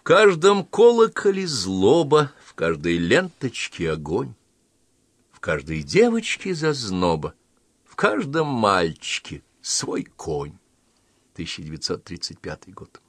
В каждом колоколе злоба, в каждой ленточке огонь, в каждой девочке зазноба, в каждом мальчике свой конь. 1935 год.